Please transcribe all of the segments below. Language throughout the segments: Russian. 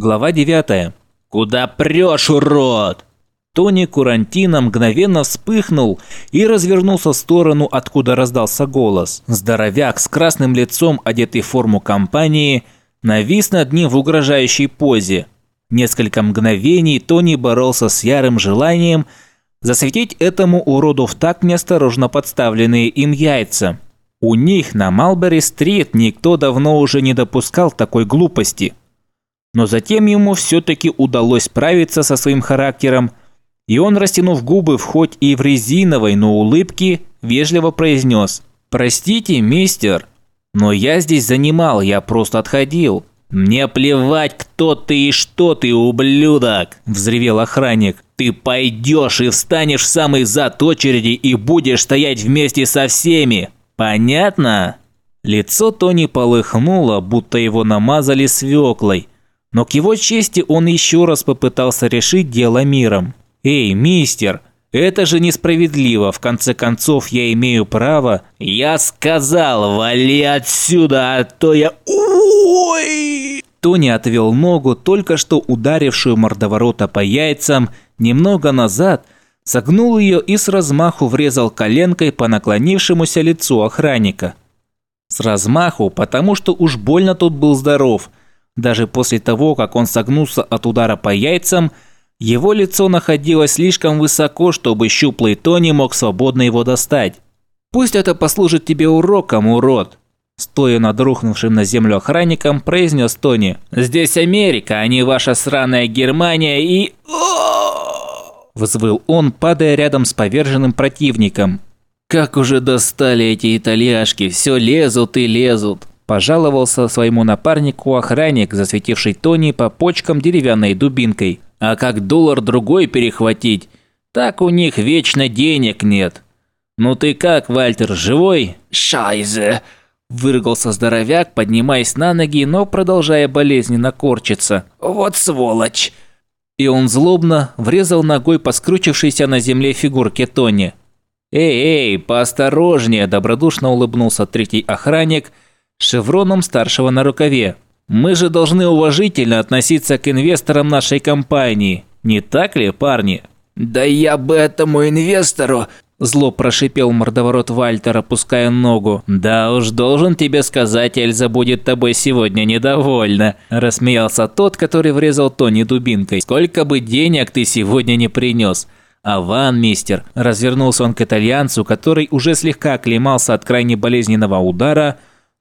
Глава 9. «Куда прешь, урод?» Тони Курантино мгновенно вспыхнул и развернулся в сторону, откуда раздался голос. Здоровяк с красным лицом, одетый в форму компании, навис над ним в угрожающей позе. Несколько мгновений Тони боролся с ярым желанием засветить этому уроду в так неосторожно подставленные им яйца. У них на Малбери-стрит никто давно уже не допускал такой глупости. Но затем ему все-таки удалось справиться со своим характером, и он, растянув губы в хоть и в резиновой, но улыбке, вежливо произнес «Простите, мистер, но я здесь занимал, я просто отходил». «Мне плевать, кто ты и что ты, ублюдок!» – взревел охранник. «Ты пойдешь и встанешь в самый зад очереди и будешь стоять вместе со всеми! Понятно?» Лицо Тони полыхнуло, будто его намазали свеклой. Но к его чести он еще раз попытался решить дело миром. «Эй, мистер, это же несправедливо, в конце концов я имею право...» «Я сказал, вали отсюда, а то я... Ой!» Тони отвел ногу, только что ударившую мордоворота по яйцам, немного назад, согнул ее и с размаху врезал коленкой по наклонившемуся лицу охранника. С размаху, потому что уж больно тот был здоров. Даже после того, как он согнулся от удара по яйцам – его лицо находилось слишком высоко, чтобы щуплый Тони мог свободно его достать. «Пусть это послужит тебе уроком, урод!» Стоя над рухнувшим на землю охранником, произнес Тони. «Здесь Америка, а не ваша сраная Германия и...» Взвыл он, падая рядом с поверженным противником. «Как уже достали эти итальяшки, все лезут и лезут!» Пожаловался своему напарнику охранник, засветивший Тони по почкам деревянной дубинкой. А как доллар другой перехватить, так у них вечно денег нет. Ну ты как, Вальтер, живой? Шайзе, выругался здоровяк, поднимаясь на ноги, но продолжая болезненно корчиться. Вот сволочь. И он злобно врезал ногой по скручившейся на земле фигурке Тони. «Эй, эй, поосторожнее!» – добродушно улыбнулся третий охранник шевроном старшего на рукаве. Мы же должны уважительно относиться к инвесторам нашей компании, не так ли, парни? Да я бы этому инвестору Зло прошипел мордоворот Вальтер, опуская ногу. «Да уж, должен тебе сказать, Эльза будет тобой сегодня недовольна», – рассмеялся тот, который врезал Тони дубинкой. «Сколько бы денег ты сегодня не принес?» «А ван, мистер», – развернулся он к итальянцу, который уже слегка оклемался от крайне болезненного удара,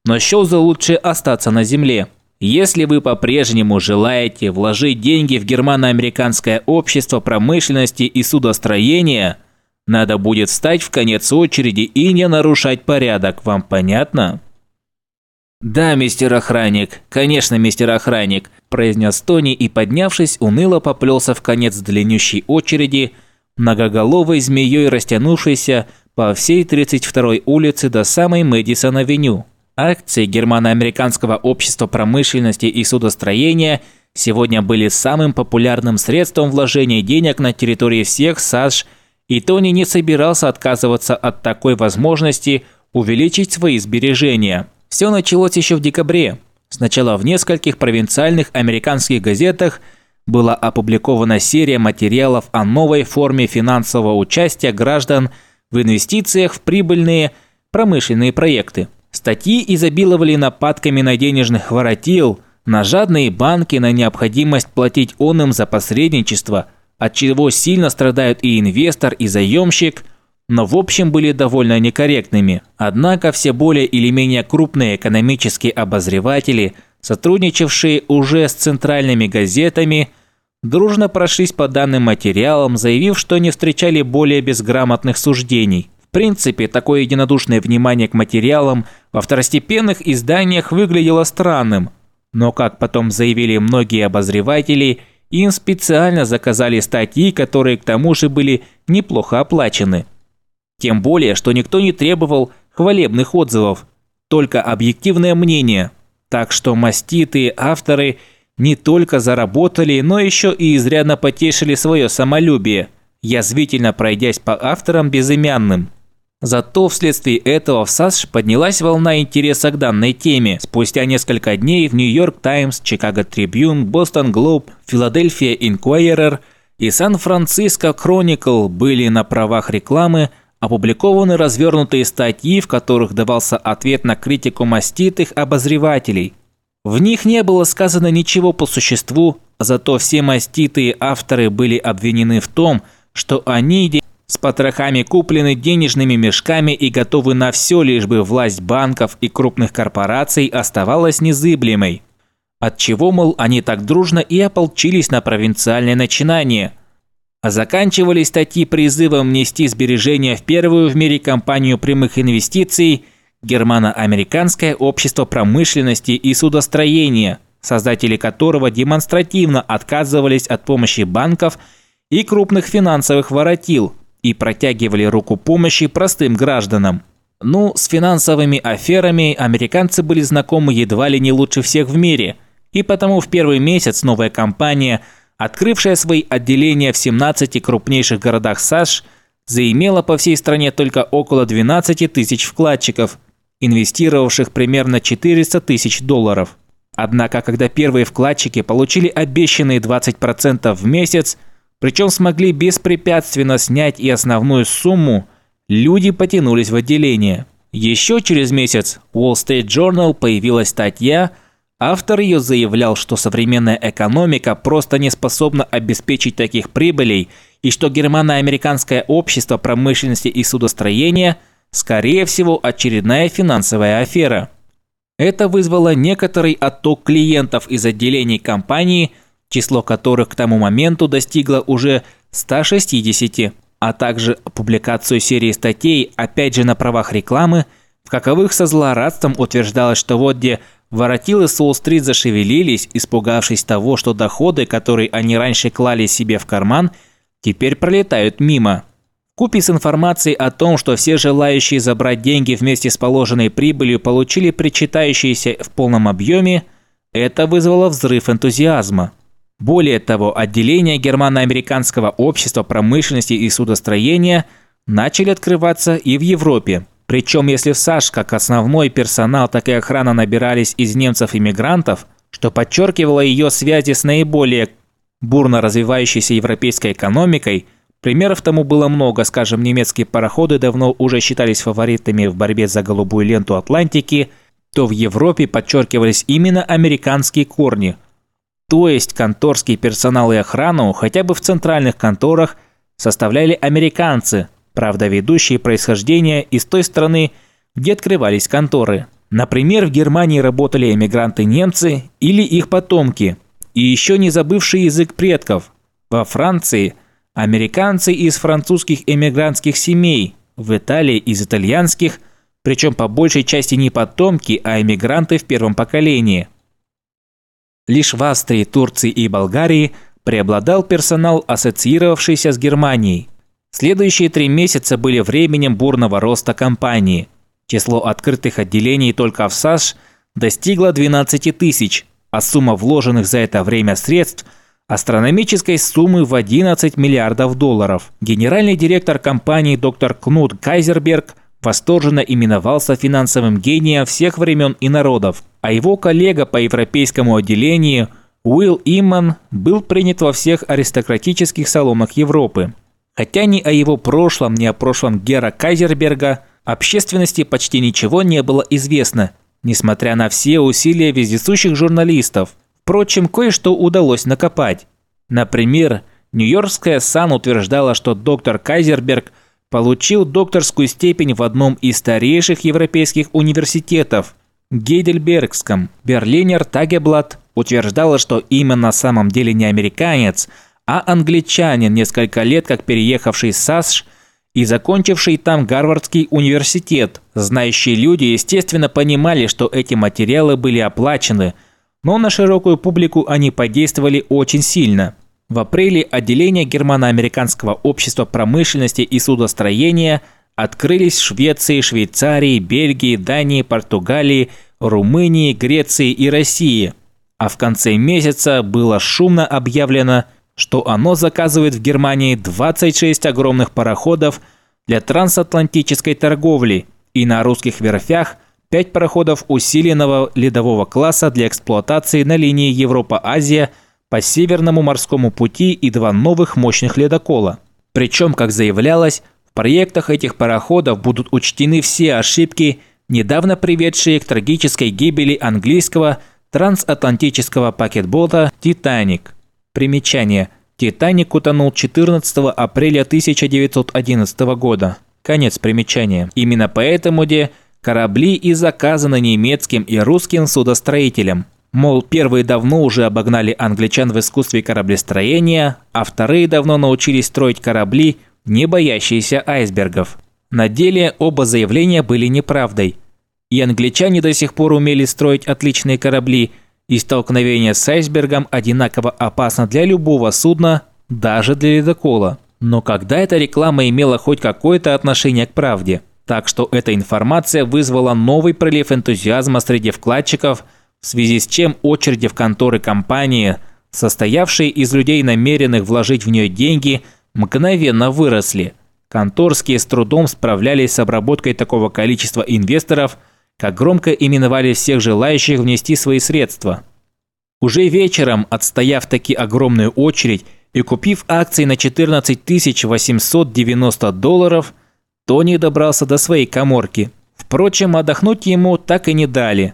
но счел за лучше остаться на земле. Если вы по-прежнему желаете вложить деньги в германо-американское общество промышленности и судостроения, надо будет встать в конец очереди и не нарушать порядок, вам понятно? «Да, мистер охранник, конечно, мистер охранник», – произнес Тони и, поднявшись, уныло поплелся в конец длиннющей очереди, многоголовой змеей растянувшейся по всей 32-й улице до самой Мэдисон-авеню. Акции Германо-Американского общества промышленности и судостроения сегодня были самым популярным средством вложения денег на территории всех САШ, и Тони не собирался отказываться от такой возможности увеличить свои сбережения. Все началось еще в декабре. Сначала в нескольких провинциальных американских газетах была опубликована серия материалов о новой форме финансового участия граждан в инвестициях в прибыльные промышленные проекты. Статьи изобиловали нападками на денежных воротил, на жадные банки, на необходимость платить он им за посредничество, от чего сильно страдают и инвестор, и заемщик, но в общем были довольно некорректными. Однако все более или менее крупные экономические обозреватели, сотрудничавшие уже с центральными газетами, дружно прошлись по данным материалам, заявив, что не встречали более безграмотных суждений – принципе, такое единодушное внимание к материалам во второстепенных изданиях выглядело странным, но, как потом заявили многие обозреватели, им специально заказали статьи, которые к тому же были неплохо оплачены. Тем более, что никто не требовал хвалебных отзывов, только объективное мнение. Так что маститые авторы не только заработали, но еще и изрядно потешили свое самолюбие, язвительно пройдясь по авторам безымянным. Зато вследствие этого в САСШ поднялась волна интереса к данной теме. Спустя несколько дней в Нью-Йорк Таймс, Чикаго Трибюн, Бостон Глоб, Филадельфия Инкуайрер и Сан-Франциско Кроникл были на правах рекламы опубликованы развернутые статьи, в которых давался ответ на критику маститых обозревателей. В них не было сказано ничего по существу, зато все маститые авторы были обвинены в том, что они с потрохами куплены денежными мешками и готовы на все, лишь бы власть банков и крупных корпораций оставалась незыблемой. Отчего, мол, они так дружно и ополчились на провинциальное начинание. А заканчивались статьи призывом внести сбережения в первую в мире компанию прямых инвестиций Германо-Американское общество промышленности и судостроения, создатели которого демонстративно отказывались от помощи банков и крупных финансовых воротил – и протягивали руку помощи простым гражданам. Ну, с финансовыми аферами американцы были знакомы едва ли не лучше всех в мире, и потому в первый месяц новая компания, открывшая свои отделения в 17 крупнейших городах САШ, заимела по всей стране только около 12 тысяч вкладчиков, инвестировавших примерно 400 тысяч долларов. Однако, когда первые вкладчики получили обещанные 20% в месяц, причем смогли беспрепятственно снять и основную сумму, люди потянулись в отделение. Еще через месяц в Wall Street Journal появилась статья, автор ее заявлял, что современная экономика просто не способна обеспечить таких прибылей и что германо-американское общество промышленности и судостроения скорее всего очередная финансовая афера. Это вызвало некоторый отток клиентов из отделений компании – число которых к тому моменту достигло уже 160, а также публикацию серии статей, опять же на правах рекламы, в каковых со злорадством утверждалось, что вот где воротилы с Уолл-стрит зашевелились, испугавшись того, что доходы, которые они раньше клали себе в карман, теперь пролетают мимо. Купи с информацией о том, что все желающие забрать деньги вместе с положенной прибылью получили причитающиеся в полном объеме, это вызвало взрыв энтузиазма. Более того, отделения Германо-Американского общества промышленности и судостроения начали открываться и в Европе. Причем, если в САШ как основной персонал, так и охрана набирались из немцев-иммигрантов, что подчеркивало ее связи с наиболее бурно развивающейся европейской экономикой, примеров тому было много, скажем, немецкие пароходы давно уже считались фаворитами в борьбе за голубую ленту Атлантики, то в Европе подчеркивались именно американские корни – то есть конторский персонал и охрану хотя бы в центральных конторах составляли американцы, правда ведущие происхождения из той страны, где открывались конторы. Например, в Германии работали эмигранты-немцы или их потомки, и еще не забывший язык предков. Во Франции – американцы из французских эмигрантских семей, в Италии – из итальянских, причем по большей части не потомки, а эмигранты в первом поколении – Лишь в Австрии, Турции и Болгарии преобладал персонал, ассоциировавшийся с Германией. Следующие три месяца были временем бурного роста компании. Число открытых отделений только в САШ достигло 12 тысяч, а сумма вложенных за это время средств – астрономической суммы в 11 миллиардов долларов. Генеральный директор компании доктор Кнут Кайзерберг восторженно именовался финансовым гением всех времен и народов – а его коллега по европейскому отделению Уилл Имман был принят во всех аристократических салонах Европы. Хотя ни о его прошлом, ни о прошлом Гера Кайзерберга общественности почти ничего не было известно, несмотря на все усилия вездесущих журналистов. Впрочем, кое-что удалось накопать. Например, Нью-Йоркская Сан утверждала, что доктор Кайзерберг получил докторскую степень в одном из старейших европейских университетов – Гейдельбергском Берлинер Тагеблат утверждала, что именно на самом деле не американец, а англичанин, несколько лет как переехавший с САСШ и закончивший там Гарвардский университет. Знающие люди, естественно, понимали, что эти материалы были оплачены, но на широкую публику они подействовали очень сильно. В апреле отделение Германо-Американского общества промышленности и судостроения – открылись в Швеции, Швейцарии, Бельгии, Дании, Португалии, Румынии, Греции и России. А в конце месяца было шумно объявлено, что оно заказывает в Германии 26 огромных пароходов для трансатлантической торговли и на русских верфях 5 пароходов усиленного ледового класса для эксплуатации на линии Европа-Азия по Северному морскому пути и два новых мощных ледокола. Причем, как заявлялось, в проектах этих пароходов будут учтены все ошибки, недавно приведшие к трагической гибели английского трансатлантического пакетбота «Титаник». Примечание. «Титаник» утонул 14 апреля 1911 года. Конец примечания. Именно поэтому де корабли и заказаны немецким и русским судостроителям. Мол, первые давно уже обогнали англичан в искусстве кораблестроения, а вторые давно научились строить корабли, не боящиеся айсбергов. На деле оба заявления были неправдой. И англичане до сих пор умели строить отличные корабли, и столкновение с айсбергом одинаково опасно для любого судна, даже для ледокола. Но когда эта реклама имела хоть какое-то отношение к правде? Так что эта информация вызвала новый прилив энтузиазма среди вкладчиков, в связи с чем очереди в конторы компании, состоявшие из людей, намеренных вложить в нее деньги, мгновенно выросли. Конторские с трудом справлялись с обработкой такого количества инвесторов, как громко именовали всех желающих внести свои средства. Уже вечером, отстояв таки огромную очередь, и купив акции на 14 890 долларов, Тони добрался до своей коморки. Впрочем, отдохнуть ему так и не дали.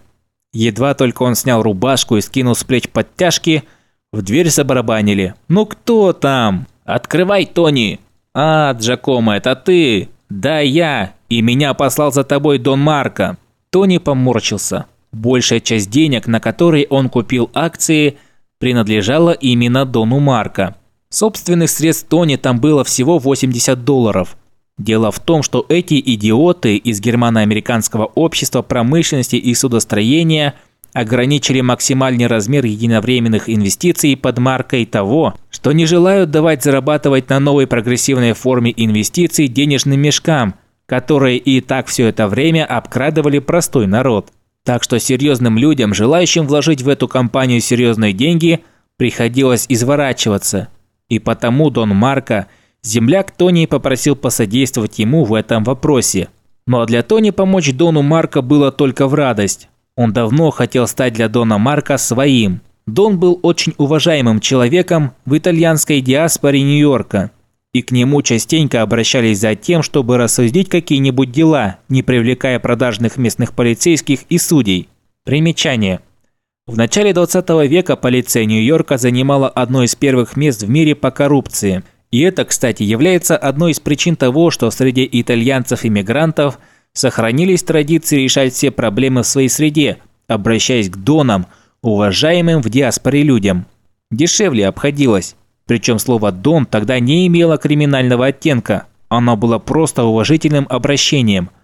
Едва только он снял рубашку и скинул с плеч подтяжки, в дверь забарабанили. «Ну кто там? Открывай, Тони!» «А, Джакомо, это ты?» «Да, я. И меня послал за тобой Дон Марко». Тони поморщился. Большая часть денег, на которые он купил акции, принадлежала именно Дону Марко. Собственных средств Тони там было всего 80 долларов. Дело в том, что эти идиоты из германо-американского общества промышленности и судостроения ограничили максимальный размер единовременных инвестиций под маркой того, что не желают давать зарабатывать на новой прогрессивной форме инвестиций денежным мешкам, которые и так все это время обкрадывали простой народ. Так что серьезным людям, желающим вложить в эту компанию серьезные деньги, приходилось изворачиваться – и потому Дон Марко, земляк Тони попросил посодействовать ему в этом вопросе. Но для Тони помочь Дону Марко было только в радость. Он давно хотел стать для Дона Марко своим. Дон был очень уважаемым человеком в итальянской диаспоре Нью-Йорка. И к нему частенько обращались за тем, чтобы рассудить какие-нибудь дела, не привлекая продажных местных полицейских и судей. Примечание – в начале 20 века полиция Нью-Йорка занимала одно из первых мест в мире по коррупции. И это, кстати, является одной из причин того, что среди итальянцев-иммигрантов сохранились традиции решать все проблемы в своей среде, обращаясь к донам, уважаемым в диаспоре людям. Дешевле обходилось. Причем слово «дон» тогда не имело криминального оттенка, оно было просто уважительным обращением –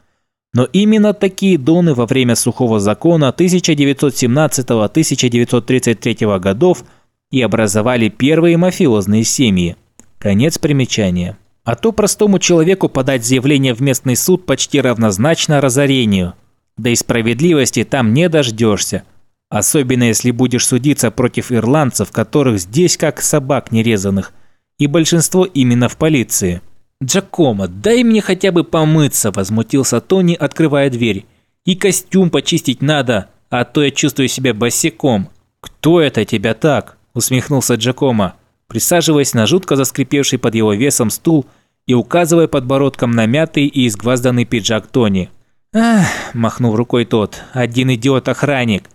но именно такие доны во время сухого закона 1917-1933 годов и образовали первые мафиозные семьи. Конец примечания. А то простому человеку подать заявление в местный суд почти равнозначно разорению. Да и справедливости там не дождешься. Особенно если будешь судиться против ирландцев, которых здесь как собак нерезанных. И большинство именно в полиции. «Джакомо, дай мне хотя бы помыться», – возмутился Тони, открывая дверь. «И костюм почистить надо, а то я чувствую себя босиком». «Кто это тебя так?» – усмехнулся Джакомо, присаживаясь на жутко заскрипевший под его весом стул и указывая подбородком на мятый и изгвазданный пиджак Тони. «Ах», – махнул рукой тот, – «один идиот-охранник».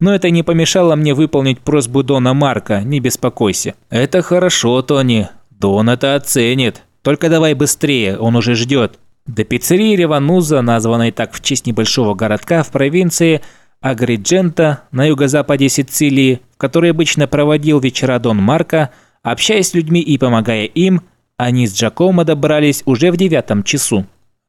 Но это не помешало мне выполнить просьбу Дона Марка, не беспокойся. «Это хорошо, Тони. Дон это оценит», только давай быстрее, он уже ждет. До пиццерии Ревануза, названной так в честь небольшого городка в провинции Агриджента на юго-западе Сицилии, в которой обычно проводил вечера Дон Марко, общаясь с людьми и помогая им, они с Джакомо добрались уже в девятом часу.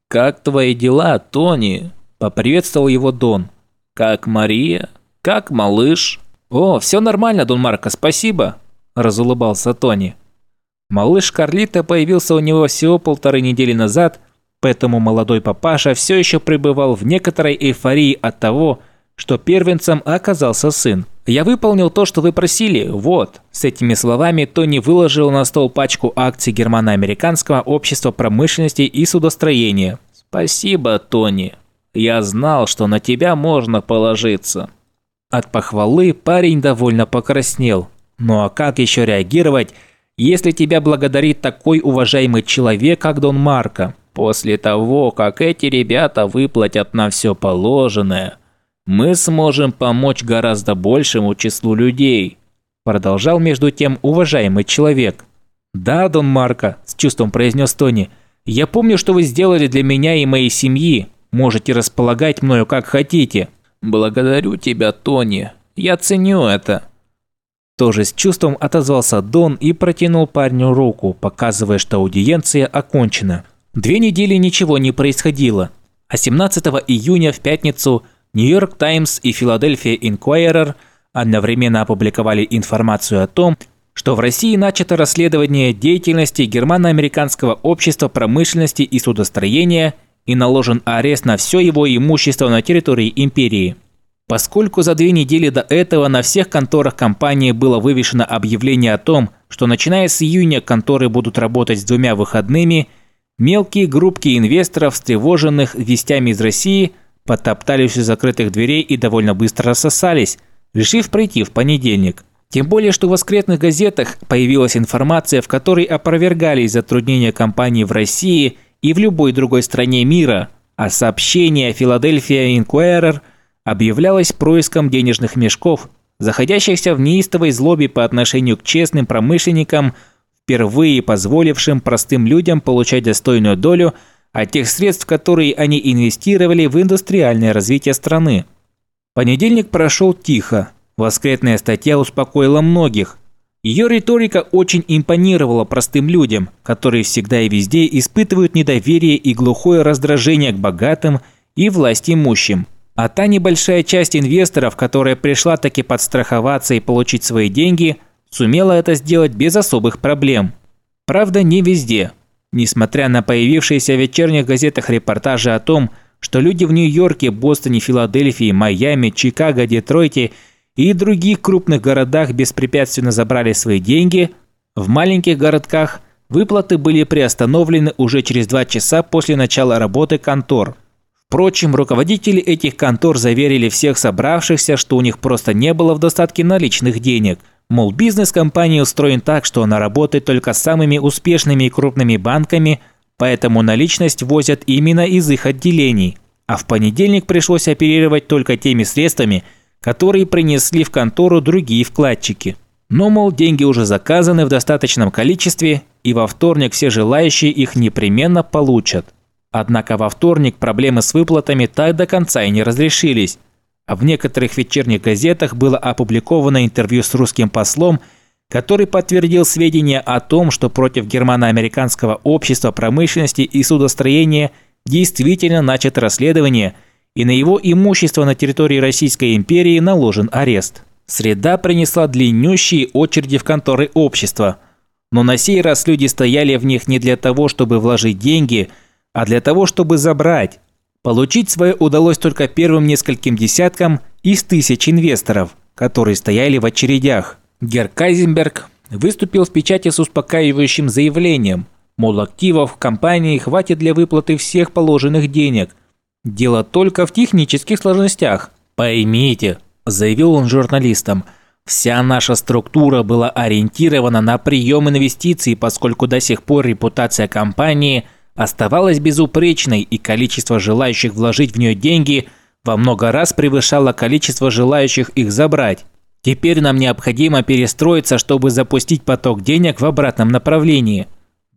«Как твои дела, Тони?» – поприветствовал его Дон. «Как Мария? Как малыш?» «О, все нормально, Дон Марко, спасибо!» – разулыбался Тони. Малыш Карлита появился у него всего полторы недели назад, поэтому молодой папаша все еще пребывал в некоторой эйфории от того, что первенцем оказался сын. Я выполнил то, что вы просили, вот». С этими словами Тони выложил на стол пачку акций германо-американского общества промышленности и судостроения. «Спасибо, Тони. Я знал, что на тебя можно положиться». От похвалы парень довольно покраснел. Ну а как еще реагировать, если тебя благодарит такой уважаемый человек, как Дон Марко? После того, как эти ребята выплатят на все положенное, мы сможем помочь гораздо большему числу людей. Продолжал между тем уважаемый человек. «Да, Дон Марко», – с чувством произнес Тони, – «я помню, что вы сделали для меня и моей семьи. Можете располагать мною как хотите». «Благодарю тебя, Тони. Я ценю это». Тоже с чувством отозвался Дон и протянул парню руку, показывая, что аудиенция окончена. Две недели ничего не происходило, а 17 июня в пятницу Нью-Йорк Таймс и Филадельфия Инквайрер одновременно опубликовали информацию о том, что в России начато расследование деятельности Германо-Американского общества промышленности и судостроения и наложен арест на все его имущество на территории империи. Поскольку за две недели до этого на всех конторах компании было вывешено объявление о том, что начиная с июня конторы будут работать с двумя выходными – Мелкие группки инвесторов, встревоженных вестями из России, потоптались у закрытых дверей и довольно быстро рассосались, решив пройти в понедельник. Тем более, что в воскресных газетах появилась информация, в которой опровергались затруднения компании в России и в любой другой стране мира, а сообщение Филадельфия Инкуэрер объявлялось происком денежных мешков, заходящихся в неистовой злобе по отношению к честным промышленникам – впервые позволившим простым людям получать достойную долю от тех средств, которые они инвестировали в индустриальное развитие страны. Понедельник прошел тихо. Воскретная статья успокоила многих. Ее риторика очень импонировала простым людям, которые всегда и везде испытывают недоверие и глухое раздражение к богатым и власть имущим. А та небольшая часть инвесторов, которая пришла таки подстраховаться и получить свои деньги – сумела это сделать без особых проблем. Правда, не везде. Несмотря на появившиеся в вечерних газетах репортажи о том, что люди в Нью-Йорке, Бостоне, Филадельфии, Майами, Чикаго, Детройте и других крупных городах беспрепятственно забрали свои деньги, в маленьких городках выплаты были приостановлены уже через два часа после начала работы контор. Впрочем, руководители этих контор заверили всех собравшихся, что у них просто не было в достатке наличных денег – Мол, бизнес компании устроен так, что она работает только с самыми успешными и крупными банками, поэтому наличность возят именно из их отделений. А в понедельник пришлось оперировать только теми средствами, которые принесли в контору другие вкладчики. Но, мол, деньги уже заказаны в достаточном количестве, и во вторник все желающие их непременно получат. Однако во вторник проблемы с выплатами так до конца и не разрешились. А в некоторых вечерних газетах было опубликовано интервью с русским послом, который подтвердил сведения о том, что против германо-американского общества промышленности и судостроения действительно начато расследование, и на его имущество на территории Российской империи наложен арест. Среда принесла длиннющие очереди в конторы общества, но на сей раз люди стояли в них не для того, чтобы вложить деньги, а для того, чтобы забрать, Получить свое удалось только первым нескольким десяткам из тысяч инвесторов, которые стояли в очередях. Гер Кайзенберг выступил в печати с успокаивающим заявлением, мол, активов в компании хватит для выплаты всех положенных денег. Дело только в технических сложностях. «Поймите», – заявил он журналистам, – «вся наша структура была ориентирована на прием инвестиций, поскольку до сих пор репутация компании – оставалась безупречной, и количество желающих вложить в нее деньги во много раз превышало количество желающих их забрать. Теперь нам необходимо перестроиться, чтобы запустить поток денег в обратном направлении.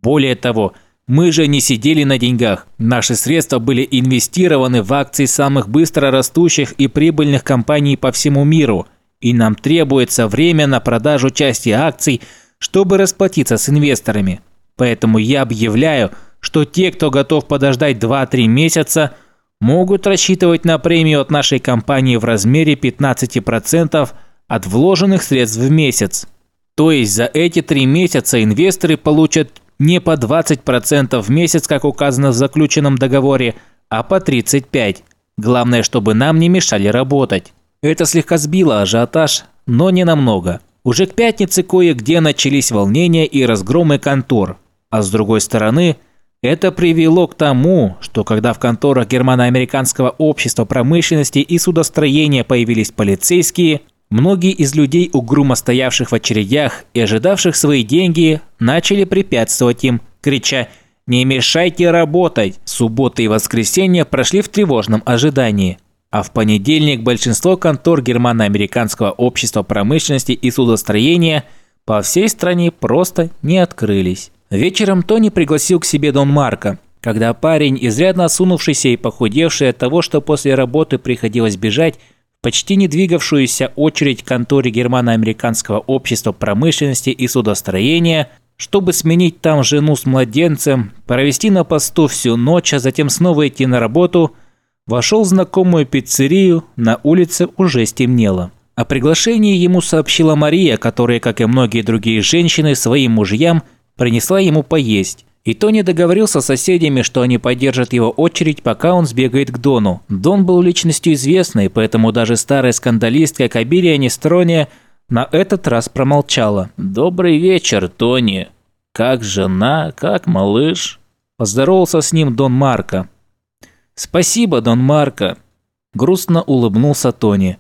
Более того, мы же не сидели на деньгах. Наши средства были инвестированы в акции самых быстро растущих и прибыльных компаний по всему миру, и нам требуется время на продажу части акций, чтобы расплатиться с инвесторами. Поэтому я объявляю – что те, кто готов подождать 2-3 месяца, могут рассчитывать на премию от нашей компании в размере 15% от вложенных средств в месяц. То есть за эти 3 месяца инвесторы получат не по 20% в месяц, как указано в заключенном договоре, а по 35%. Главное, чтобы нам не мешали работать. Это слегка сбило ажиотаж, но не намного. Уже к пятнице кое-где начались волнения и разгромы контор. А с другой стороны, это привело к тому, что когда в конторах Германо-Американского общества промышленности и судостроения появились полицейские, многие из людей, угрюмо стоявших в очередях и ожидавших свои деньги, начали препятствовать им, крича «Не мешайте работать!». Субботы и воскресенья прошли в тревожном ожидании. А в понедельник большинство контор Германо-Американского общества промышленности и судостроения по всей стране просто не открылись. Вечером Тони пригласил к себе Дон Марка, когда парень, изрядно осунувшийся и похудевший от того, что после работы приходилось бежать, в почти не двигавшуюся очередь к конторе Германо-Американского общества промышленности и судостроения, чтобы сменить там жену с младенцем, провести на посту всю ночь, а затем снова идти на работу – Вошел в знакомую пиццерию, на улице уже стемнело. О приглашении ему сообщила Мария, которая, как и многие другие женщины, своим мужьям принесла ему поесть. И Тони договорился с соседями, что они поддержат его очередь, пока он сбегает к Дону. Дон был личностью известной, поэтому даже старая скандалистка Кабирия Нестрония на этот раз промолчала. «Добрый вечер, Тони. Как жена, как малыш?» Поздоровался с ним Дон Марко. «Спасибо, Дон Марко», – грустно улыбнулся Тони.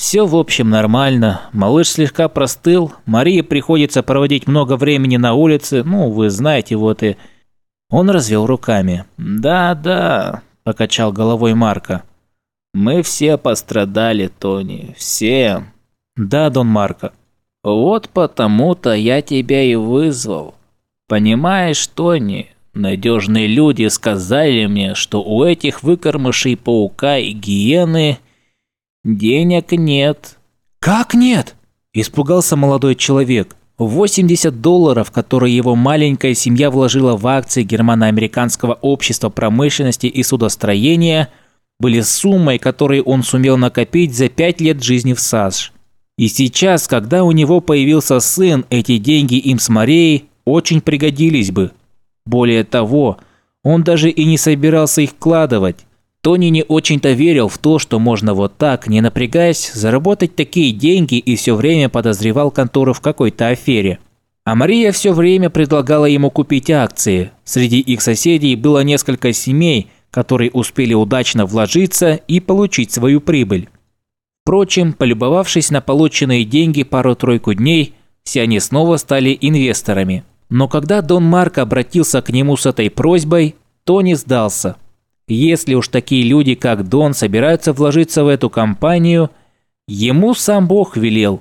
«Все, в общем, нормально. Малыш слегка простыл. Марии приходится проводить много времени на улице. Ну, вы знаете, вот и...» Он развел руками. «Да-да», – покачал головой Марко. «Мы все пострадали, Тони. Все». «Да, Дон Марко». «Вот потому-то я тебя и вызвал. Понимаешь, Тони, Надежные люди сказали мне, что у этих выкормышей паука и гиены денег нет. Как нет? Испугался молодой человек. 80 долларов, которые его маленькая семья вложила в акции Германо-Американского общества промышленности и судостроения, были суммой, которой он сумел накопить за 5 лет жизни в САСШ. И сейчас, когда у него появился сын, эти деньги им с Марией очень пригодились бы. Более того, он даже и не собирался их вкладывать. Тони не очень-то верил в то, что можно вот так, не напрягаясь, заработать такие деньги и все время подозревал контору в какой-то афере. А Мария все время предлагала ему купить акции. Среди их соседей было несколько семей, которые успели удачно вложиться и получить свою прибыль. Впрочем, полюбовавшись на полученные деньги пару-тройку дней, все они снова стали инвесторами. Но когда Дон Марк обратился к нему с этой просьбой, Тони сдался. Если уж такие люди, как Дон, собираются вложиться в эту компанию, ему сам Бог велел.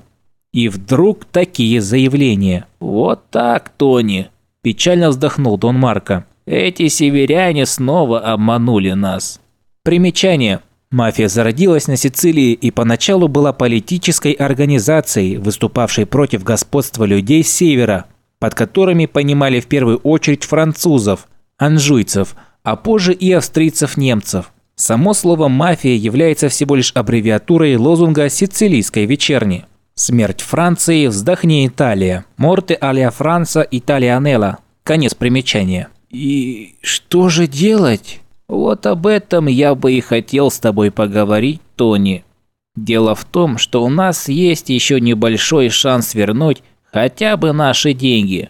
И вдруг такие заявления. «Вот так, Тони!» – печально вздохнул Дон Марко. «Эти северяне снова обманули нас». Примечание. Мафия зародилась на Сицилии и поначалу была политической организацией, выступавшей против господства людей с севера, под которыми понимали в первую очередь французов, анжуйцев, а позже и австрийцев-немцев. Само слово «мафия» является всего лишь аббревиатурой лозунга сицилийской вечерни. Смерть Франции, вздохни Италия, морте алия Франца Италианелла. Конец примечания. И что же делать? Вот об этом я бы и хотел с тобой поговорить, Тони. Дело в том, что у нас есть еще небольшой шанс вернуть Хотя бы наши деньги.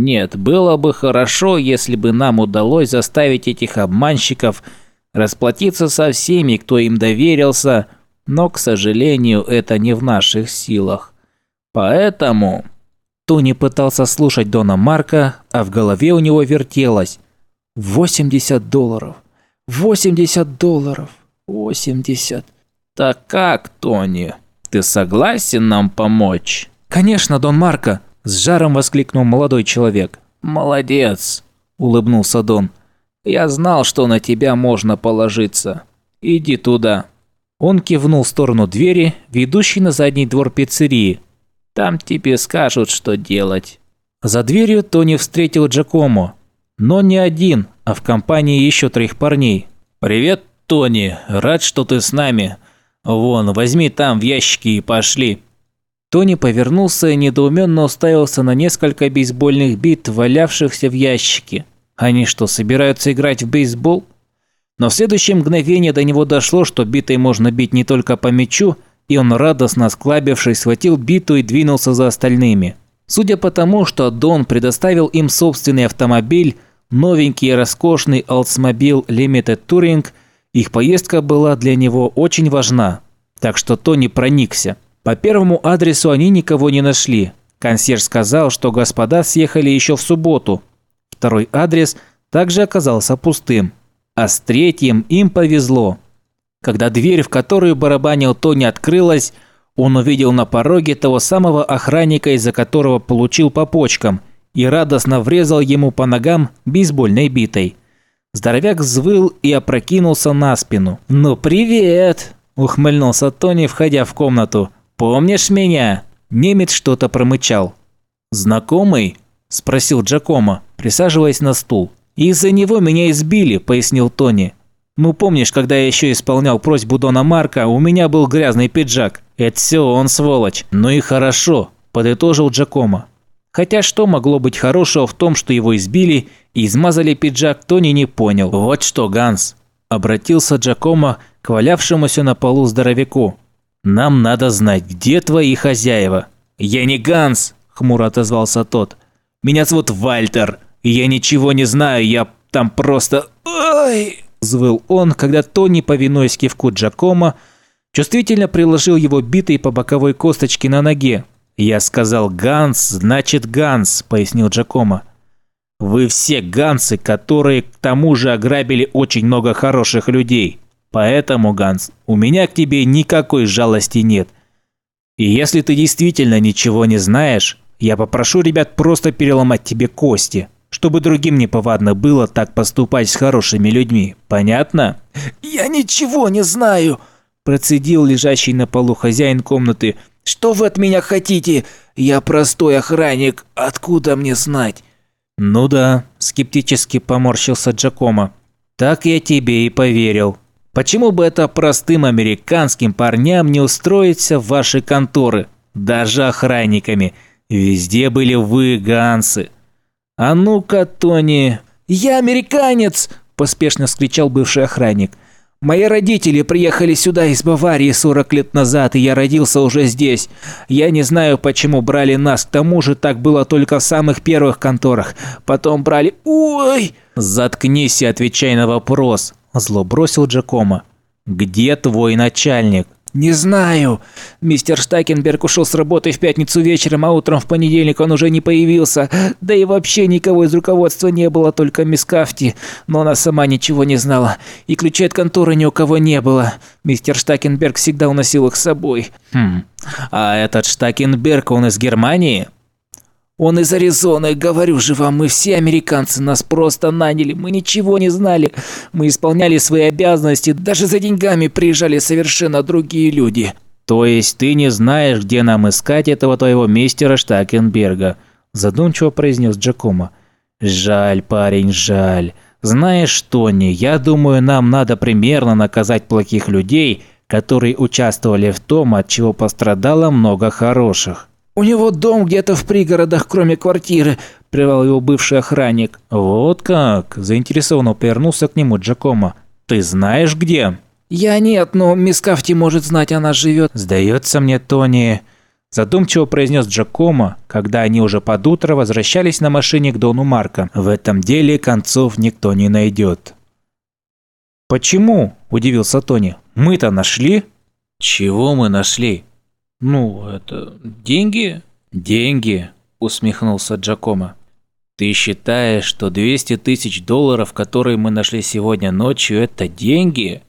Нет, было бы хорошо, если бы нам удалось заставить этих обманщиков расплатиться со всеми, кто им доверился, но, к сожалению, это не в наших силах. Поэтому... Тони пытался слушать Дона Марка, а в голове у него вертелось. 80 долларов. 80 долларов. 80. Так как, Тони, ты согласен нам помочь? «Конечно, Дон Марко!» – с жаром воскликнул молодой человек. «Молодец!» – улыбнулся Дон. «Я знал, что на тебя можно положиться. Иди туда». Он кивнул в сторону двери, ведущей на задний двор пиццерии. «Там тебе скажут, что делать». За дверью Тони встретил Джакомо. Но не один, а в компании еще троих парней. «Привет, Тони. Рад, что ты с нами. Вон, возьми там в ящики и пошли». Тони повернулся и недоуменно уставился на несколько бейсбольных бит, валявшихся в ящике. Они что, собираются играть в бейсбол? Но в следующее мгновение до него дошло, что битой можно бить не только по мячу, и он радостно склабившись схватил биту и двинулся за остальными. Судя по тому, что Дон предоставил им собственный автомобиль, новенький и роскошный Oldsmobile Limited Touring, их поездка была для него очень важна, так что Тони проникся. По первому адресу они никого не нашли. Консьерж сказал, что господа съехали еще в субботу. Второй адрес также оказался пустым. А с третьим им повезло. Когда дверь, в которую барабанил Тони, открылась, он увидел на пороге того самого охранника, из-за которого получил по почкам, и радостно врезал ему по ногам бейсбольной битой. Здоровяк взвыл и опрокинулся на спину. «Ну привет!» – ухмыльнулся Тони, входя в комнату. «Помнишь меня?» Немец что-то промычал. «Знакомый?» – спросил Джакомо, присаживаясь на стул. «Из-за него меня избили», – пояснил Тони. «Ну помнишь, когда я еще исполнял просьбу Дона Марка, у меня был грязный пиджак. Это все он сволочь». «Ну и хорошо», – подытожил Джакомо. Хотя что могло быть хорошего в том, что его избили и измазали пиджак, Тони не понял. «Вот что, Ганс», – обратился Джакомо к валявшемуся на полу здоровяку. Нам надо знать, где твои хозяева». «Я не Ганс», – хмуро отозвался тот. «Меня зовут Вальтер. Я ничего не знаю, я там просто...» «Ой!» – взвыл он, когда Тони, повинуясь кивку Джакома, чувствительно приложил его битый по боковой косточке на ноге. «Я сказал Ганс, значит Ганс», – пояснил Джакома. «Вы все Гансы, которые к тому же ограбили очень много хороших людей. Поэтому, Ганс, у меня к тебе никакой жалости нет. И если ты действительно ничего не знаешь, я попрошу ребят просто переломать тебе кости, чтобы другим не повадно было так поступать с хорошими людьми. Понятно? Я ничего не знаю, процедил лежащий на полу хозяин комнаты. Что вы от меня хотите? Я простой охранник, откуда мне знать? Ну да, скептически поморщился Джакомо. Так я тебе и поверил. Почему бы это простым американским парням не устроиться в ваши конторы, даже охранниками? Везде были вы, гансы. А ну-ка, Тони... «Я американец!» – поспешно вскричал бывший охранник. Мои родители приехали сюда из Баварии 40 лет назад, и я родился уже здесь. Я не знаю, почему брали нас, к тому же так было только в самых первых конторах. Потом брали... Ой! Заткнись и отвечай на вопрос. Зло бросил Джакомо. «Где твой начальник?» «Не знаю. Мистер Штакенберг ушел с работы в пятницу вечером, а утром в понедельник он уже не появился. Да и вообще никого из руководства не было, только мисс Кафти. Но она сама ничего не знала. И ключей от конторы ни у кого не было. Мистер Штакенберг всегда уносил их с собой». «Хм. А этот Штакенберг, он из Германии?» Он из Аризоны, говорю же вам, мы все американцы, нас просто наняли, мы ничего не знали. Мы исполняли свои обязанности, даже за деньгами приезжали совершенно другие люди. То есть ты не знаешь, где нам искать этого твоего мистера Штакенберга? Задумчиво произнес Джакомо. Жаль, парень, жаль. Знаешь, Тони, я думаю, нам надо примерно наказать плохих людей, которые участвовали в том, от чего пострадало много хороших. «У него дом где-то в пригородах, кроме квартиры», – прервал его бывший охранник. «Вот как?» – заинтересованно повернулся к нему Джакомо. «Ты знаешь где?» «Я нет, но мисс Кафти может знать, она живет». «Сдается мне, Тони...» Задумчиво произнес Джакомо, когда они уже под утро возвращались на машине к Дону Марка. В этом деле концов никто не найдет. «Почему?» – удивился Тони. «Мы-то нашли?» «Чего мы нашли?» «Ну, это... деньги?» «Деньги», – усмехнулся Джакомо. «Ты считаешь, что 200 тысяч долларов, которые мы нашли сегодня ночью, это деньги?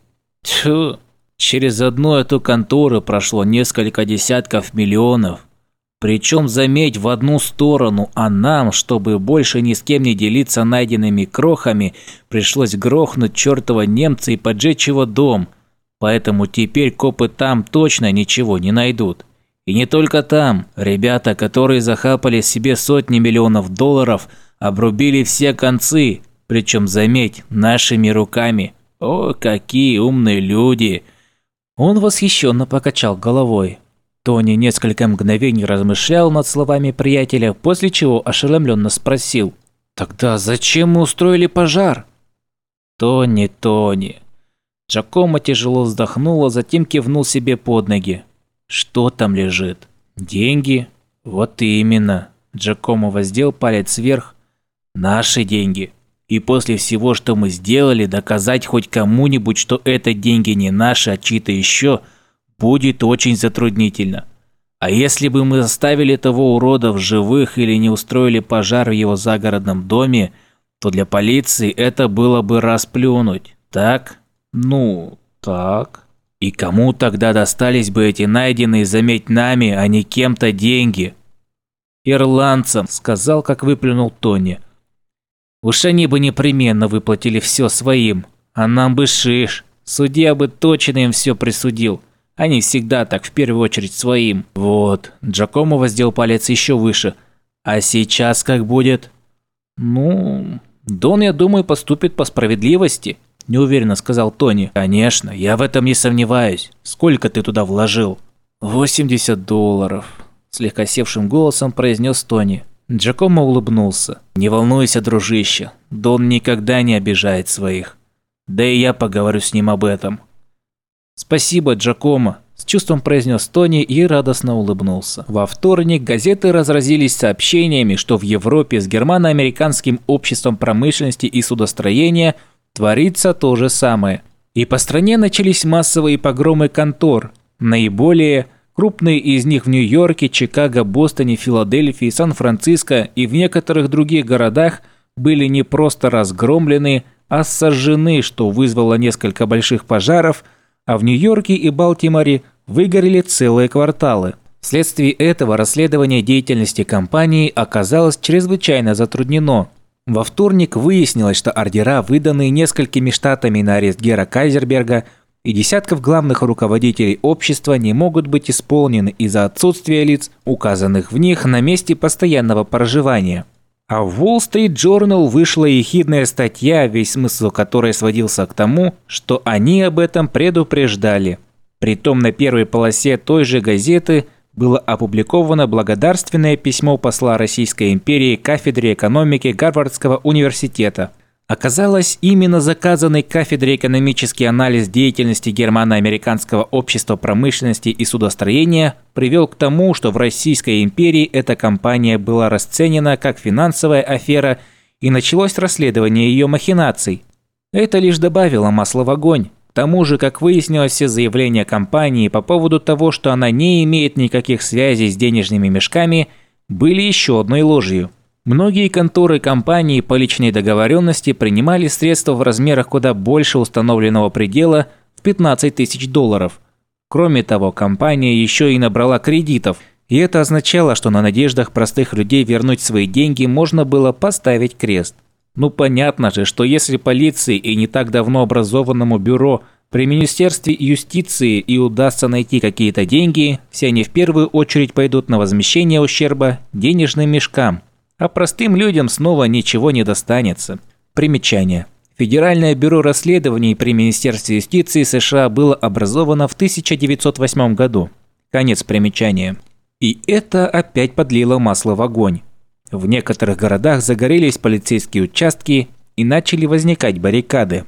Тьфу, через одну эту контору прошло несколько десятков миллионов. Причем, заметь, в одну сторону, а нам, чтобы больше ни с кем не делиться найденными крохами, пришлось грохнуть чертова немца и поджечь его дом – Поэтому теперь копы там точно ничего не найдут. И не только там. Ребята, которые захапали себе сотни миллионов долларов, обрубили все концы. Причем, заметь, нашими руками. О, какие умные люди!» Он восхищенно покачал головой. Тони несколько мгновений размышлял над словами приятеля, после чего ошеломленно спросил. «Тогда зачем мы устроили пожар?» «Тони, Тони, Джакомо тяжело вздохнул, а затем кивнул себе под ноги. Что там лежит? Деньги? Вот именно. Джакомо воздел палец вверх. Наши деньги. И после всего, что мы сделали, доказать хоть кому-нибудь, что это деньги не наши, а чьи-то еще, будет очень затруднительно. А если бы мы оставили того урода в живых или не устроили пожар в его загородном доме, то для полиции это было бы расплюнуть, так? Ну, так. И кому тогда достались бы эти найденные, заметь нами, а не кем-то деньги? Ирландцам, сказал, как выплюнул Тони. Уж они бы непременно выплатили все своим, а нам бы шиш. Судья бы точно им все присудил. Они всегда так, в первую очередь, своим. Вот, Джакомо воздел палец еще выше. А сейчас как будет? Ну, Дон, я думаю, поступит по справедливости, неуверенно сказал Тони. Конечно, я в этом не сомневаюсь. Сколько ты туда вложил? 80 долларов, слегка севшим голосом произнес Тони. Джакомо улыбнулся. «Не волнуйся, дружище, Дон никогда не обижает своих. Да и я поговорю с ним об этом. «Спасибо, Джакомо», – с чувством произнес Тони и радостно улыбнулся. Во вторник газеты разразились сообщениями, что в Европе с германо-американским обществом промышленности и судостроения творится то же самое. И по стране начались массовые погромы контор. Наиболее крупные из них в Нью-Йорке, Чикаго, Бостоне, Филадельфии, Сан-Франциско и в некоторых других городах были не просто разгромлены, а сожжены, что вызвало несколько больших пожаров – а в Нью-Йорке и Балтиморе выгорели целые кварталы. Вследствие этого расследование деятельности компании оказалось чрезвычайно затруднено. Во вторник выяснилось, что ордера, выданные несколькими штатами на арест Гера Кайзерберга и десятков главных руководителей общества, не могут быть исполнены из-за отсутствия лиц, указанных в них на месте постоянного проживания. А в Wall Street Journal вышла ехидная статья, весь смысл которой сводился к тому, что они об этом предупреждали. Притом на первой полосе той же газеты было опубликовано благодарственное письмо посла Российской империи кафедре экономики Гарвардского университета – Оказалось, именно заказанный кафедре экономический анализ деятельности германо-американского общества промышленности и судостроения привел к тому, что в Российской империи эта компания была расценена как финансовая афера и началось расследование ее махинаций. Это лишь добавило масла в огонь. К тому же, как выяснилось, все заявления компании по поводу того, что она не имеет никаких связей с денежными мешками, были еще одной ложью. Многие конторы компании по личной договоренности принимали средства в размерах куда больше установленного предела в 15 тысяч долларов. Кроме того, компания еще и набрала кредитов, и это означало, что на надеждах простых людей вернуть свои деньги можно было поставить крест. Ну понятно же, что если полиции и не так давно образованному бюро при Министерстве юстиции и удастся найти какие-то деньги, все они в первую очередь пойдут на возмещение ущерба денежным мешкам – а простым людям снова ничего не достанется. Примечание. Федеральное бюро расследований при Министерстве юстиции США было образовано в 1908 году. Конец примечания. И это опять подлило масло в огонь. В некоторых городах загорелись полицейские участки и начали возникать баррикады.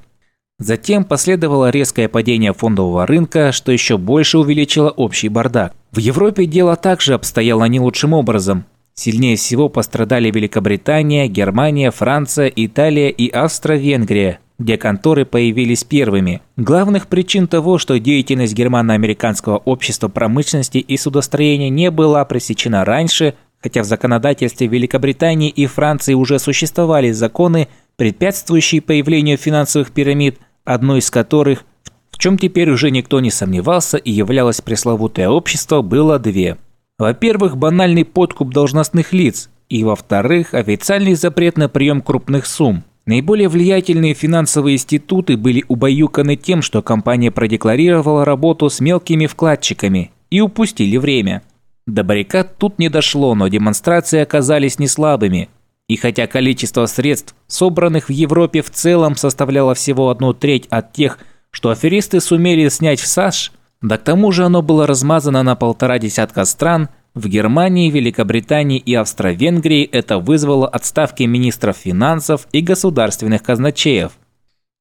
Затем последовало резкое падение фондового рынка, что еще больше увеличило общий бардак. В Европе дело также обстояло не лучшим образом. Сильнее всего пострадали Великобритания, Германия, Франция, Италия и Австро-Венгрия, где конторы появились первыми. Главных причин того, что деятельность германо-американского общества промышленности и судостроения не была пресечена раньше, хотя в законодательстве Великобритании и Франции уже существовали законы, препятствующие появлению финансовых пирамид, одной из которых, в чем теперь уже никто не сомневался и являлось пресловутое общество, было две – во-первых, банальный подкуп должностных лиц, и во-вторых, официальный запрет на прием крупных сумм. Наиболее влиятельные финансовые институты были убаюканы тем, что компания продекларировала работу с мелкими вкладчиками и упустили время. До баррикад тут не дошло, но демонстрации оказались не слабыми. И хотя количество средств, собранных в Европе в целом, составляло всего одну треть от тех, что аферисты сумели снять в САШ – да к тому же оно было размазано на полтора десятка стран. В Германии, Великобритании и Австро-Венгрии это вызвало отставки министров финансов и государственных казначеев.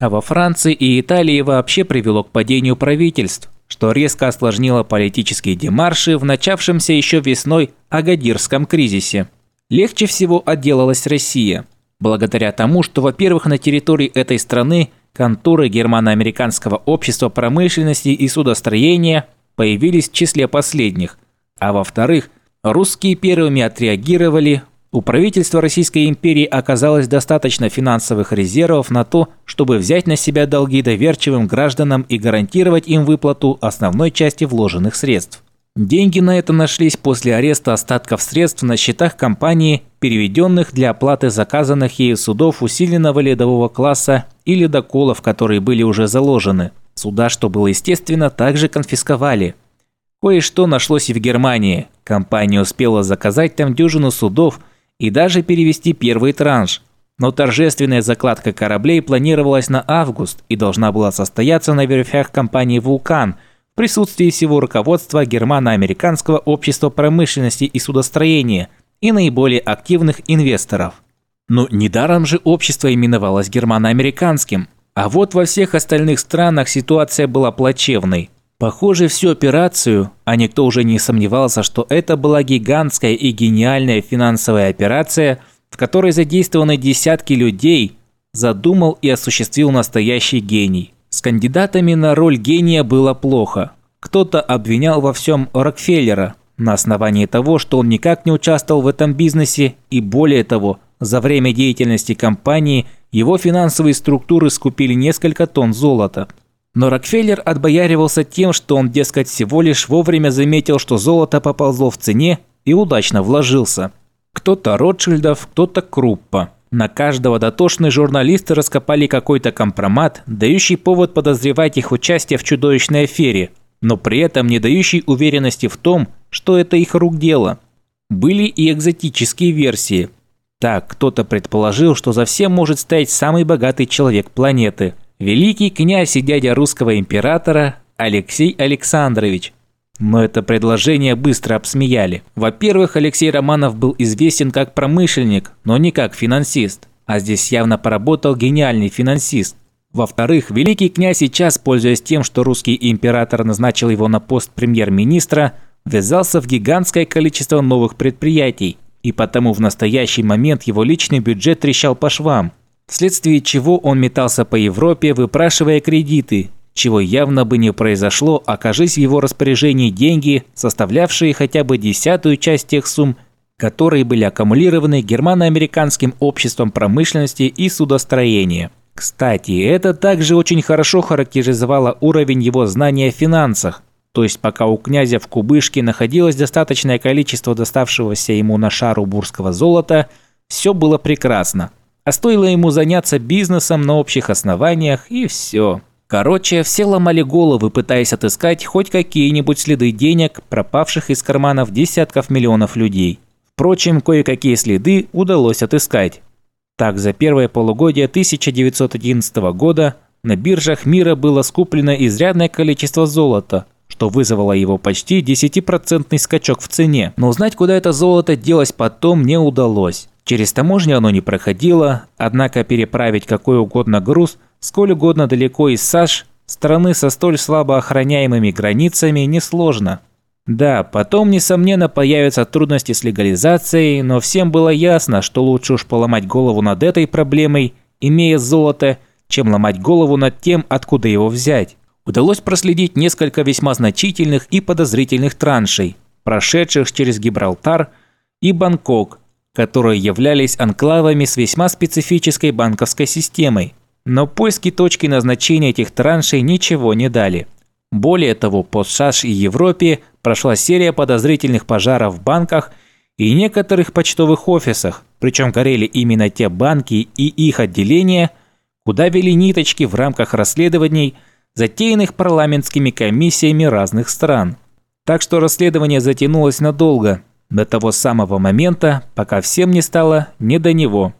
А во Франции и Италии вообще привело к падению правительств, что резко осложнило политические демарши в начавшемся еще весной Агадирском кризисе. Легче всего отделалась Россия, благодаря тому, что, во-первых, на территории этой страны контуры Германо-Американского общества промышленности и судостроения появились в числе последних, а во-вторых, русские первыми отреагировали, у правительства Российской империи оказалось достаточно финансовых резервов на то, чтобы взять на себя долги доверчивым гражданам и гарантировать им выплату основной части вложенных средств. Деньги на это нашлись после ареста остатков средств на счетах компании, переведенных для оплаты заказанных ею судов усиленного ледового класса и ледоколов, которые были уже заложены. Суда, что было естественно, также конфисковали. Кое-что нашлось и в Германии. Компания успела заказать там дюжину судов и даже перевести первый транш. Но торжественная закладка кораблей планировалась на август и должна была состояться на верфях компании «Вулкан», в присутствии всего руководства Германо-Американского общества промышленности и судостроения и наиболее активных инвесторов. Но недаром же общество именовалось германо-американским. А вот во всех остальных странах ситуация была плачевной. Похоже, всю операцию, а никто уже не сомневался, что это была гигантская и гениальная финансовая операция, в которой задействованы десятки людей, задумал и осуществил настоящий гений. С кандидатами на роль гения было плохо. Кто-то обвинял во всем Рокфеллера на основании того, что он никак не участвовал в этом бизнесе и более того, за время деятельности компании его финансовые структуры скупили несколько тонн золота. Но Рокфеллер отбояривался тем, что он, дескать, всего лишь вовремя заметил, что золото поползло в цене и удачно вложился. Кто-то Ротшильдов, кто-то Круппа. На каждого дотошные журналисты раскопали какой-то компромат, дающий повод подозревать их участие в чудовищной афере, но при этом не дающий уверенности в том, что это их рук дело. Были и экзотические версии. Так, кто-то предположил, что за всем может стоять самый богатый человек планеты – великий князь и дядя русского императора Алексей Александрович – но это предложение быстро обсмеяли. Во-первых, Алексей Романов был известен как промышленник, но не как финансист. А здесь явно поработал гениальный финансист. Во-вторых, великий князь сейчас, пользуясь тем, что русский император назначил его на пост премьер-министра, ввязался в гигантское количество новых предприятий, и потому в настоящий момент его личный бюджет трещал по швам, вследствие чего он метался по Европе, выпрашивая кредиты, чего явно бы не произошло, окажись в его распоряжении деньги, составлявшие хотя бы десятую часть тех сумм, которые были аккумулированы германо-американским обществом промышленности и судостроения. Кстати, это также очень хорошо характеризовало уровень его знания о финансах, то есть пока у князя в Кубышке находилось достаточное количество доставшегося ему на шару бурского золота, все было прекрасно. А стоило ему заняться бизнесом на общих основаниях и все. Короче, все ломали головы, пытаясь отыскать хоть какие-нибудь следы денег, пропавших из карманов десятков миллионов людей. Впрочем, кое-какие следы удалось отыскать. Так, за первое полугодие 1911 года на биржах мира было скуплено изрядное количество золота, что вызвало его почти 10% скачок в цене. Но узнать, куда это золото делось потом, не удалось. Через таможню оно не проходило, однако переправить какой угодно груз – сколь угодно далеко из САШ, страны со столь слабо охраняемыми границами, несложно. Да, потом, несомненно, появятся трудности с легализацией, но всем было ясно, что лучше уж поломать голову над этой проблемой, имея золото, чем ломать голову над тем, откуда его взять. Удалось проследить несколько весьма значительных и подозрительных траншей, прошедших через Гибралтар и Бангкок, которые являлись анклавами с весьма специфической банковской системой – но поиски точки назначения этих траншей ничего не дали. Более того, по США и Европе прошла серия подозрительных пожаров в банках и некоторых почтовых офисах, причем горели именно те банки и их отделения, куда вели ниточки в рамках расследований, затеянных парламентскими комиссиями разных стран. Так что расследование затянулось надолго, до того самого момента, пока всем не стало не до него.